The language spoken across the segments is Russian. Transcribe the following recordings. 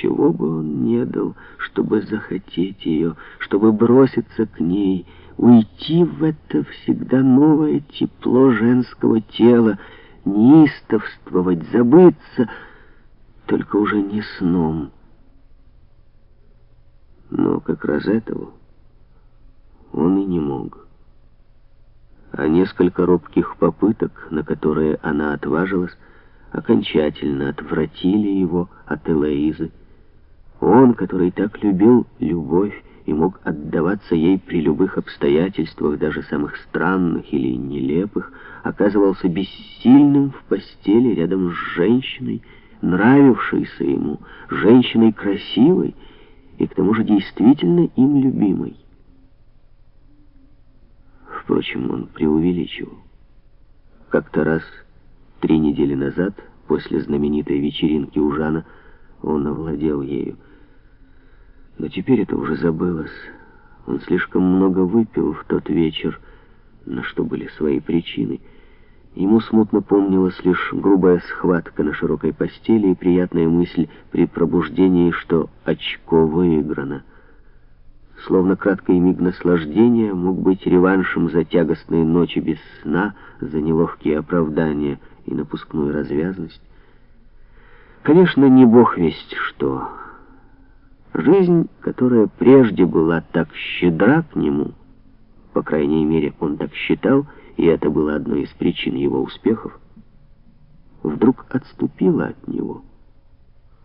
чего бы он не дал, чтобы захотеть ее, чтобы броситься к ней, уйти в это всегда новое тепло женского тела, неистовствовать, забыться, только уже не сном. Но как раз этого он и не мог. А несколько робких попыток, на которые она отважилась, окончательно отвратили его от Элоизы. Он, который так любил любовь и мог отдаваться ей при любых обстоятельствах, даже самых странных или нелепых, оказывался бессильным в постели рядом с женщиной, нравившейся ему, женщиной красивой и к тому же действительно им любимой. Впрочем, он преувеличивал. Как-то раз, три недели назад, после знаменитой вечеринки у Жана, он овладел ею. Но теперь это уже забылось. Он слишком много выпил в тот вечер, на что были свои причины. Ему смутно помнилась лишь грубая схватка на широкой постели и приятная мысль при пробуждении, что очко выиграно. Словно краткий миг наслаждения мог быть реваншем за тягостные ночи без сна, за неловкие оправдания и напускную развязность. Конечно, не бог весть что. Жизнь, которая прежде была так щедра к нему, по крайней мере, он так считал, и это было одной из причин его успехов, вдруг отступила от него,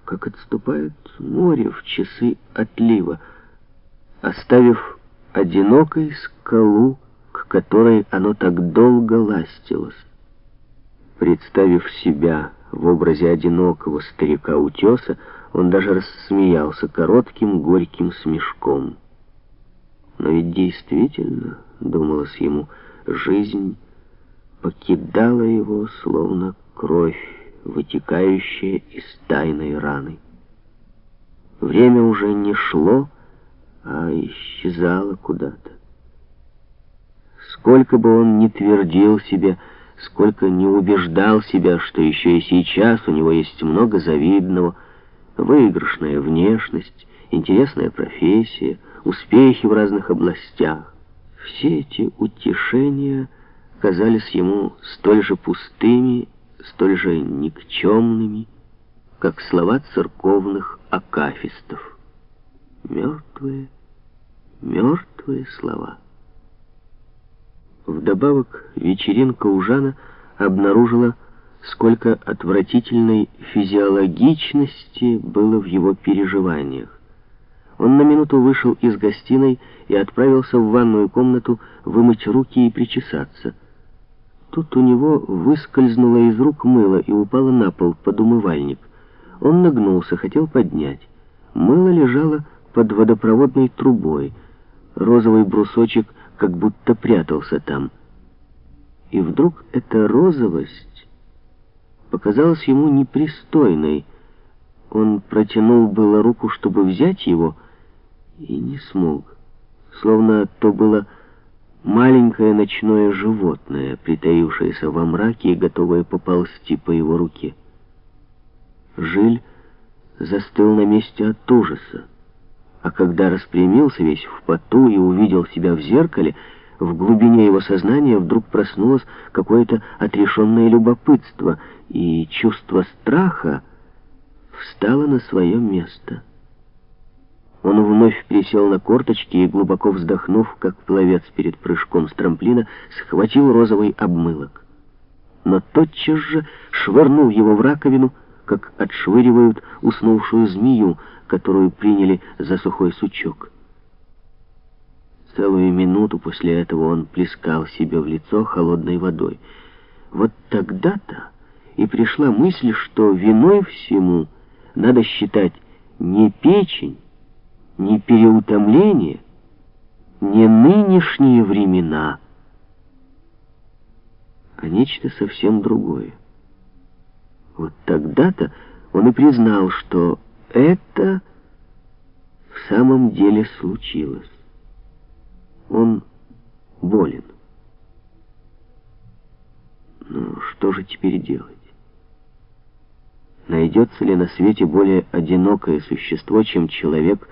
как отступает море в часы отлива, оставив одинокой скалу, к которой оно так долго ластилось. Представив себя в образе одинокого старика-утеса, он даже рассмеялся коротким горьким смешком. Но ведь действительно, думалось ему, жизнь покидала его, словно кровь, вытекающая из тайной раны. Время уже не шло, а исчезало куда-то. Сколько бы он ни твердил себе, сколько не убеждал себя, что еще и сейчас у него есть много завидного, выигрышная внешность, интересная профессия, успехи в разных областях. Все эти утешения казались ему столь же пустыми, столь же никчемными, как слова церковных акафистов. Мертвые, мертвые слова. Вдобавок вечеринка у Жана обнаружила, сколько отвратительной физиологичности было в его переживаниях. Он на минуту вышел из гостиной и отправился в ванную комнату вымыть руки и причесаться. Тут у него выскользнуло из рук мыло и упало на пол под умывальник. Он нагнулся, хотел поднять. Мыло лежало под водопроводной трубой. Розовый брусочек как будто прятался там. И вдруг эта розовость показалась ему непристойной. Он протянул было руку, чтобы взять его, и не смог. Словно то было маленькое ночное животное, притаившееся во мраке и готовое поползти по его руке. Жиль застыл на месте от ужаса. А когда распрямился весь в поту и увидел себя в зеркале, в глубине его сознания вдруг проснулось какое-то отрешенное любопытство, и чувство страха встало на свое место. Он вновь присел на корточки и, глубоко вздохнув, как пловец перед прыжком с трамплина, схватил розовый обмылок. Но тотчас же швырнул его в раковину, как отшвыривают уснувшую змею, которую приняли за сухой сучок. Целую минуту после этого он плескал себе в лицо холодной водой. Вот тогда-то и пришла мысль, что виной всему надо считать не печень, не переутомление, не нынешние времена, а нечто совсем другое. Вот тогда-то он и признал, что это в самом деле случилось. Он болен. Ну, что же теперь делать? найдется ли на свете более одинокое существо, чем человек,